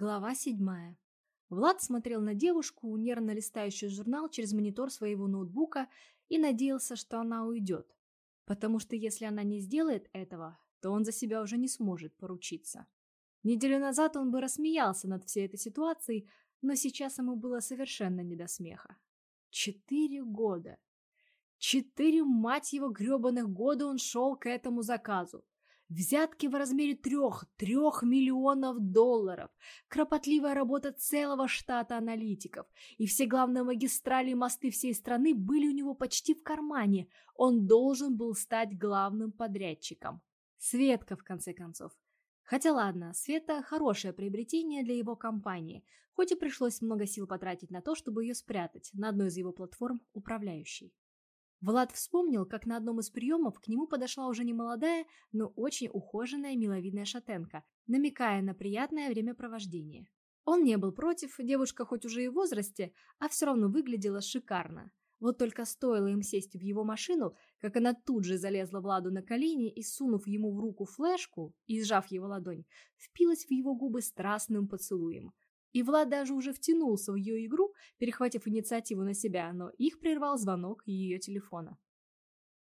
Глава седьмая. Влад смотрел на девушку, нервно листающую журнал через монитор своего ноутбука и надеялся, что она уйдет. Потому что если она не сделает этого, то он за себя уже не сможет поручиться. Неделю назад он бы рассмеялся над всей этой ситуацией, но сейчас ему было совершенно не до смеха. Четыре года. Четыре, мать его, гребаных года он шел к этому заказу. Взятки в размере трех, трех миллионов долларов, кропотливая работа целого штата аналитиков, и все главные магистрали и мосты всей страны были у него почти в кармане. Он должен был стать главным подрядчиком. Светка, в конце концов. Хотя ладно, Света – хорошее приобретение для его компании, хоть и пришлось много сил потратить на то, чтобы ее спрятать на одной из его платформ управляющей. Влад вспомнил, как на одном из приемов к нему подошла уже не молодая, но очень ухоженная миловидная шатенка, намекая на приятное времяпровождение. Он не был против, девушка хоть уже и в возрасте, а все равно выглядела шикарно. Вот только стоило им сесть в его машину, как она тут же залезла Владу на колени и, сунув ему в руку флешку и сжав его ладонь, впилась в его губы страстным поцелуем – и Влад даже уже втянулся в ее игру, перехватив инициативу на себя, но их прервал звонок ее телефона.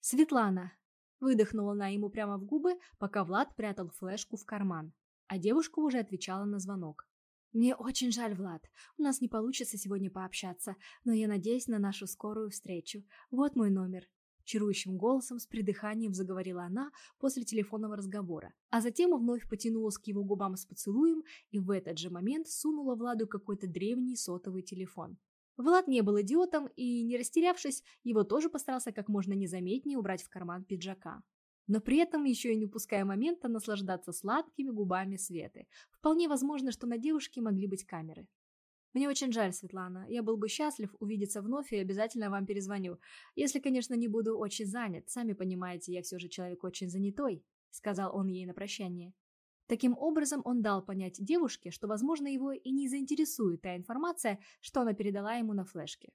«Светлана!» – выдохнула она ему прямо в губы, пока Влад прятал флешку в карман, а девушка уже отвечала на звонок. «Мне очень жаль, Влад. У нас не получится сегодня пообщаться, но я надеюсь на нашу скорую встречу. Вот мой номер. Чарующим голосом с придыханием заговорила она после телефонного разговора, а затем вновь потянулась к его губам с поцелуем и в этот же момент сунула Владу какой-то древний сотовый телефон. Влад не был идиотом и, не растерявшись, его тоже постарался как можно незаметнее убрать в карман пиджака. Но при этом еще и не упуская момента наслаждаться сладкими губами Светы. Вполне возможно, что на девушке могли быть камеры. Мне очень жаль, Светлана. Я был бы счастлив увидеться вновь и обязательно вам перезвоню. Если, конечно, не буду очень занят. Сами понимаете, я все же человек очень занятой», — сказал он ей на прощание. Таким образом, он дал понять девушке, что, возможно, его и не заинтересует та информация, что она передала ему на флешке.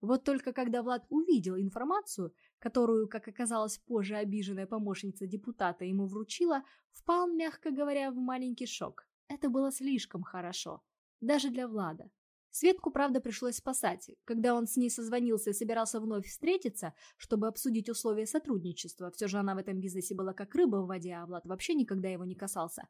Вот только когда Влад увидел информацию, которую, как оказалось позже, обиженная помощница депутата ему вручила, впал, мягко говоря, в маленький шок. Это было слишком хорошо. Даже для Влада. Светку, правда, пришлось спасать. Когда он с ней созвонился и собирался вновь встретиться, чтобы обсудить условия сотрудничества, все же она в этом бизнесе была как рыба в воде, а Влад вообще никогда его не касался,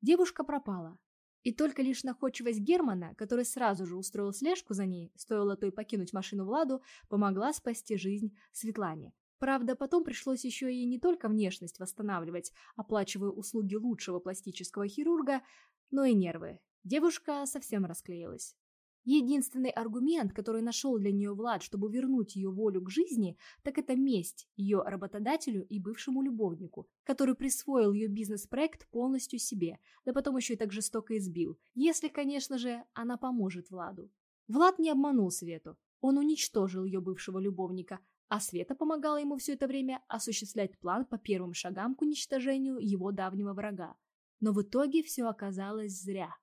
девушка пропала. И только лишь находчивость Германа, который сразу же устроил слежку за ней, стоило той покинуть машину Владу, помогла спасти жизнь Светлане. Правда, потом пришлось еще и не только внешность восстанавливать, оплачивая услуги лучшего пластического хирурга, но и нервы. Девушка совсем расклеилась. Единственный аргумент, который нашел для нее Влад, чтобы вернуть ее волю к жизни, так это месть ее работодателю и бывшему любовнику, который присвоил ее бизнес-проект полностью себе, да потом еще и так жестоко избил, если, конечно же, она поможет Владу. Влад не обманул Свету, он уничтожил ее бывшего любовника, а Света помогала ему все это время осуществлять план по первым шагам к уничтожению его давнего врага. Но в итоге все оказалось зря.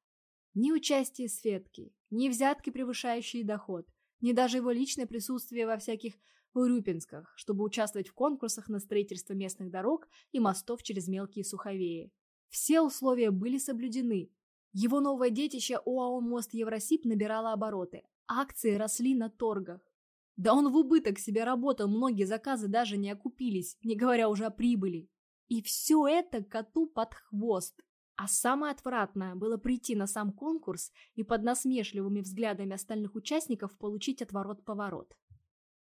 Ни участие Светки, ни взятки, превышающие доход, ни даже его личное присутствие во всяких Урюпинсках, чтобы участвовать в конкурсах на строительство местных дорог и мостов через мелкие суховеи. Все условия были соблюдены. Его новое детище ОАО «Мост Евросиб» набирало обороты. Акции росли на торгах. Да он в убыток себе работал, многие заказы даже не окупились, не говоря уже о прибыли. И все это коту под хвост. А самое отвратное было прийти на сам конкурс и под насмешливыми взглядами остальных участников получить отворот-поворот.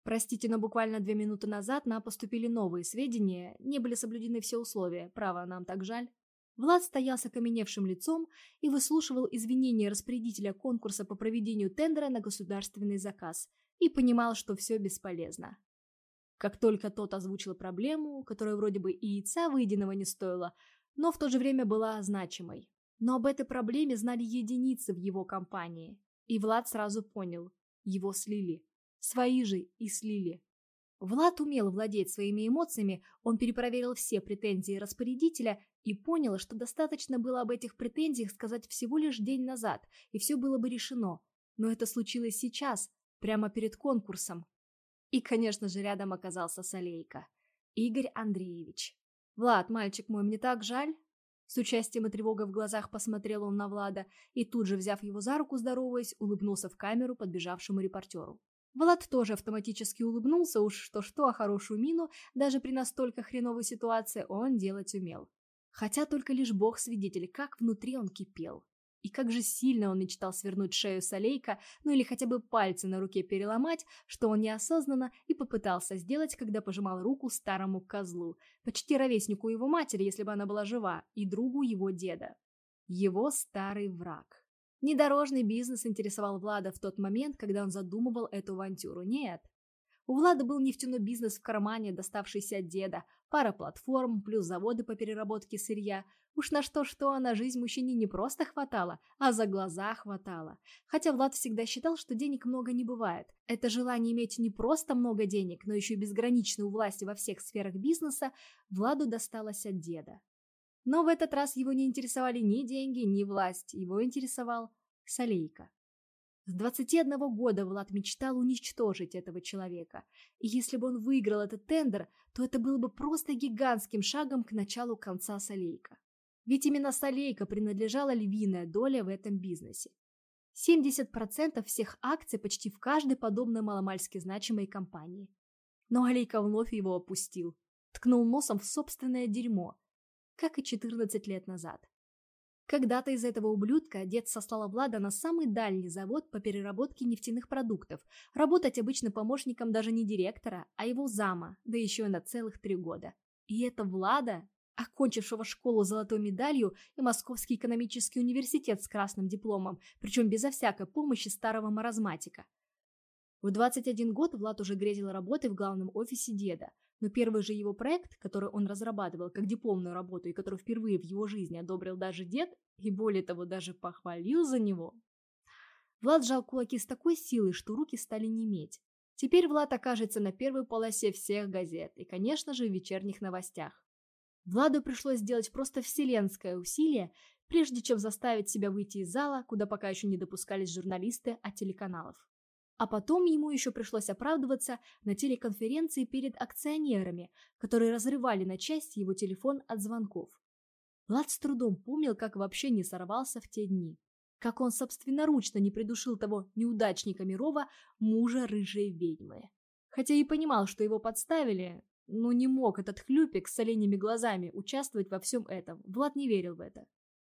Простите, но буквально две минуты назад нам поступили новые сведения, не были соблюдены все условия, право, нам так жаль. Влад стоял с окаменевшим лицом и выслушивал извинения распорядителя конкурса по проведению тендера на государственный заказ и понимал, что все бесполезно. Как только тот озвучил проблему, которая вроде бы и яйца выеденного не стоила, но в то же время была значимой. Но об этой проблеме знали единицы в его компании. И Влад сразу понял – его слили. Свои же и слили. Влад умел владеть своими эмоциями, он перепроверил все претензии распорядителя и понял, что достаточно было об этих претензиях сказать всего лишь день назад, и все было бы решено. Но это случилось сейчас, прямо перед конкурсом. И, конечно же, рядом оказался Солейка. Игорь Андреевич. «Влад, мальчик мой, мне так жаль!» С участием и тревогой в глазах посмотрел он на Влада и тут же, взяв его за руку, здороваясь, улыбнулся в камеру подбежавшему репортеру. Влад тоже автоматически улыбнулся, уж что-что, а хорошую мину, даже при настолько хреновой ситуации, он делать умел. Хотя только лишь бог свидетель, как внутри он кипел. И как же сильно он мечтал свернуть шею Солейка, ну или хотя бы пальцы на руке переломать, что он неосознанно и попытался сделать, когда пожимал руку старому козлу, почти ровеснику его матери, если бы она была жива, и другу его деда. Его старый враг. Недорожный бизнес интересовал Влада в тот момент, когда он задумывал эту авантюру. Нет, у Влада был нефтяной бизнес в кармане, доставшийся от деда, пара платформ, плюс заводы по переработке сырья. Уж на что-что, а на жизнь мужчине не просто хватало, а за глаза хватало. Хотя Влад всегда считал, что денег много не бывает. Это желание иметь не просто много денег, но еще и безграничную власть во всех сферах бизнеса Владу досталось от деда. Но в этот раз его не интересовали ни деньги, ни власть, его интересовал Солейка. С 21 года Влад мечтал уничтожить этого человека. И если бы он выиграл этот тендер, то это было бы просто гигантским шагом к началу конца Солейка. Ведь именно Солейка принадлежала львиная доля в этом бизнесе. 70% всех акций почти в каждой подобной маломальски значимой компании. Но Алейка вновь его опустил, ткнул носом в собственное дерьмо, как и 14 лет назад. Когда-то из этого ублюдка дед сослал Влада на самый дальний завод по переработке нефтяных продуктов, работать обычно помощником даже не директора, а его зама, да еще и на целых три года. И это Влада, окончившего школу золотой медалью и Московский экономический университет с красным дипломом, причем безо всякой помощи старого маразматика. В 21 год Влад уже грезил работой в главном офисе деда, но первый же его проект, который он разрабатывал как дипломную работу и который впервые в его жизни одобрил даже дед, и более того даже похвалил за него, Влад сжал кулаки с такой силой, что руки стали неметь. Теперь Влад окажется на первой полосе всех газет и, конечно же, в вечерних новостях. Владу пришлось сделать просто вселенское усилие, прежде чем заставить себя выйти из зала, куда пока еще не допускались журналисты от телеканалов. А потом ему еще пришлось оправдываться на телеконференции перед акционерами, которые разрывали на части его телефон от звонков. Влад с трудом помнил, как вообще не сорвался в те дни. Как он собственноручно не придушил того неудачника Мирова, мужа рыжей ведьмы. Хотя и понимал, что его подставили, но не мог этот хлюпик с оленями глазами участвовать во всем этом. Влад не верил в это.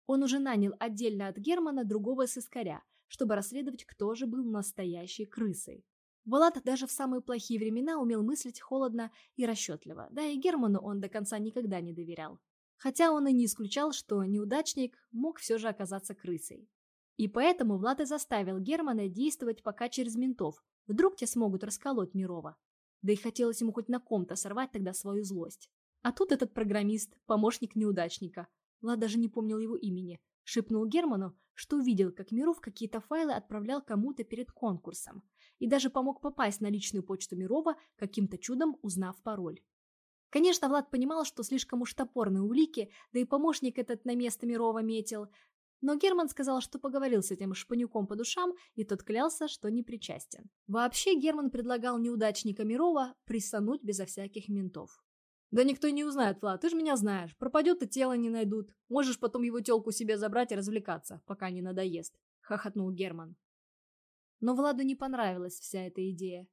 Он уже нанял отдельно от Германа другого сыскаря – чтобы расследовать, кто же был настоящей крысой. Влад даже в самые плохие времена умел мыслить холодно и расчетливо, да и Герману он до конца никогда не доверял. Хотя он и не исключал, что неудачник мог все же оказаться крысой. И поэтому Влад и заставил Германа действовать пока через ментов, вдруг те смогут расколоть Мирова. Да и хотелось ему хоть на ком-то сорвать тогда свою злость. А тут этот программист, помощник неудачника. Влад даже не помнил его имени, шепнул Герману, что увидел, как Миров какие-то файлы отправлял кому-то перед конкурсом, и даже помог попасть на личную почту Мирова, каким-то чудом узнав пароль. Конечно, Влад понимал, что слишком уж топорные улики, да и помощник этот на место Мирова метил, но Герман сказал, что поговорил с этим шпанюком по душам, и тот клялся, что не причастен. Вообще Герман предлагал неудачника Мирова присануть безо всяких ментов. «Да никто не узнает, Влад, ты же меня знаешь. Пропадет и тело не найдут. Можешь потом его телку себе забрать и развлекаться, пока не надоест», — хохотнул Герман. Но Владу не понравилась вся эта идея.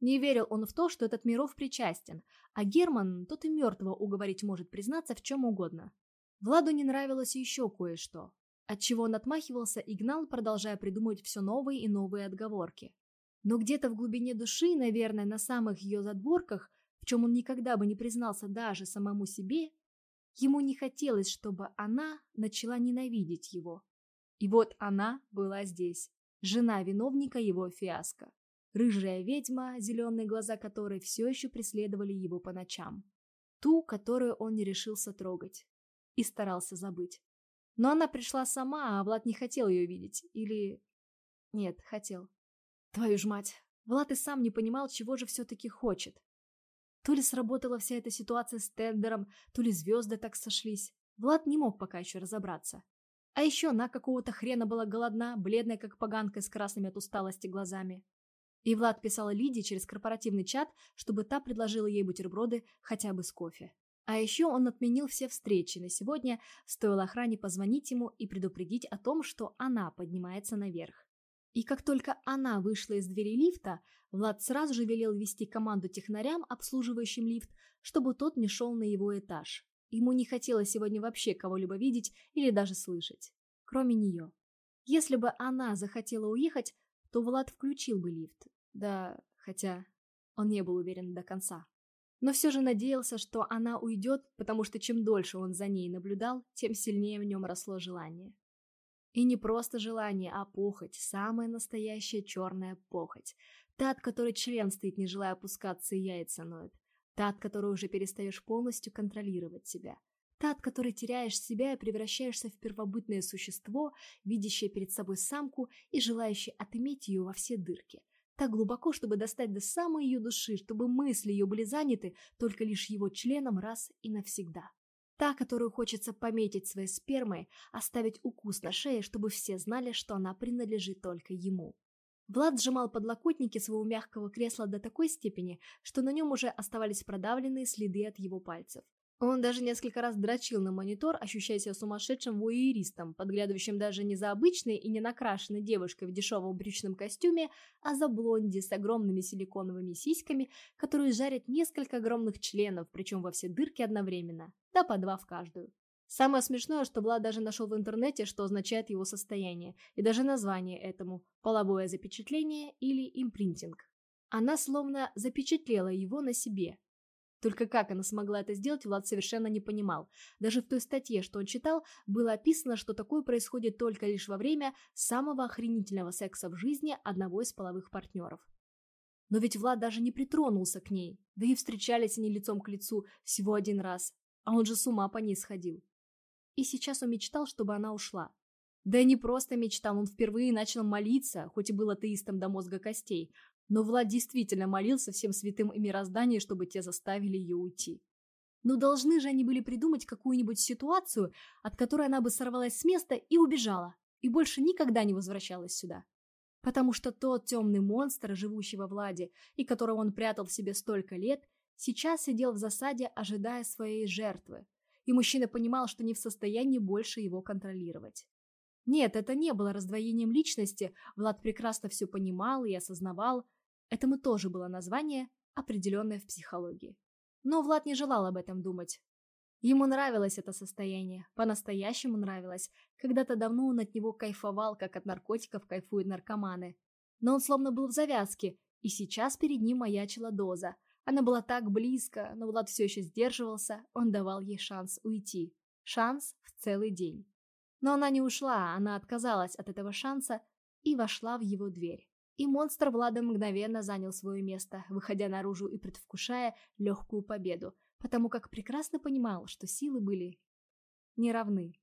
Не верил он в то, что этот Миров причастен, а Герман тот и мертвого уговорить может признаться в чем угодно. Владу не нравилось еще кое-что, отчего он отмахивался и гнал, продолжая придумывать все новые и новые отговорки. Но где-то в глубине души, наверное, на самых ее задворках, в чем он никогда бы не признался даже самому себе, ему не хотелось, чтобы она начала ненавидеть его. И вот она была здесь, жена виновника его фиаско. Рыжая ведьма, зеленые глаза которой все еще преследовали его по ночам. Ту, которую он не решился трогать. И старался забыть. Но она пришла сама, а Влад не хотел ее видеть. Или... Нет, хотел. Твою ж мать. Влад и сам не понимал, чего же все-таки хочет. То ли сработала вся эта ситуация с тендером, то ли звезды так сошлись. Влад не мог пока еще разобраться. А еще она какого-то хрена была голодна, бледная как поганка с красными от усталости глазами. И Влад писал Лиде через корпоративный чат, чтобы та предложила ей бутерброды хотя бы с кофе. А еще он отменил все встречи на сегодня, стоило охране позвонить ему и предупредить о том, что она поднимается наверх. И как только она вышла из двери лифта, Влад сразу же велел вести команду технарям, обслуживающим лифт, чтобы тот не шел на его этаж. Ему не хотелось сегодня вообще кого-либо видеть или даже слышать, кроме нее. Если бы она захотела уехать, то Влад включил бы лифт. Да, хотя он не был уверен до конца. Но все же надеялся, что она уйдет, потому что чем дольше он за ней наблюдал, тем сильнее в нем росло желание. И не просто желание, а похоть, самая настоящая черная похоть. Та, от которой член стоит, не желая опускаться и яйца ноет. Та, от которой уже перестаешь полностью контролировать себя. Та, от которой теряешь себя и превращаешься в первобытное существо, видящее перед собой самку и желающее отыметь ее во все дырки. Так глубоко, чтобы достать до самой ее души, чтобы мысли ее были заняты только лишь его членом раз и навсегда. Та, которую хочется пометить своей спермой, оставить укус на шее, чтобы все знали, что она принадлежит только ему. Влад сжимал подлокотники своего мягкого кресла до такой степени, что на нем уже оставались продавленные следы от его пальцев. Он даже несколько раз дрочил на монитор, ощущая себя сумасшедшим вуэеристом, подглядывающим даже не за обычной и не накрашенной девушкой в дешевом брючном костюме, а за блонди с огромными силиконовыми сиськами, которые жарят несколько огромных членов, причем во все дырки одновременно, да по два в каждую. Самое смешное, что Влад даже нашел в интернете, что означает его состояние, и даже название этому – половое запечатление или импринтинг. Она словно запечатлела его на себе. Только как она смогла это сделать, Влад совершенно не понимал. Даже в той статье, что он читал, было описано, что такое происходит только лишь во время самого охренительного секса в жизни одного из половых партнеров. Но ведь Влад даже не притронулся к ней, да и встречались они лицом к лицу всего один раз, а он же с ума по ней сходил. И сейчас он мечтал, чтобы она ушла. Да и не просто мечтал, он впервые начал молиться, хоть и был атеистом до мозга костей, но Влад действительно молился всем святым и мирозданию, чтобы те заставили ее уйти. Но должны же они были придумать какую-нибудь ситуацию, от которой она бы сорвалась с места и убежала, и больше никогда не возвращалась сюда. Потому что тот темный монстр, живущий во Владе, и которого он прятал в себе столько лет, сейчас сидел в засаде, ожидая своей жертвы, и мужчина понимал, что не в состоянии больше его контролировать. Нет, это не было раздвоением личности, Влад прекрасно все понимал и осознавал. Этому тоже было название, определенное в психологии. Но Влад не желал об этом думать. Ему нравилось это состояние, по-настоящему нравилось. Когда-то давно он от него кайфовал, как от наркотиков кайфуют наркоманы. Но он словно был в завязке, и сейчас перед ним маячила доза. Она была так близко, но Влад все еще сдерживался, он давал ей шанс уйти. Шанс в целый день. Но она не ушла, она отказалась от этого шанса и вошла в его дверь. И монстр Влада мгновенно занял свое место, выходя наружу и предвкушая легкую победу, потому как прекрасно понимал, что силы были неравны.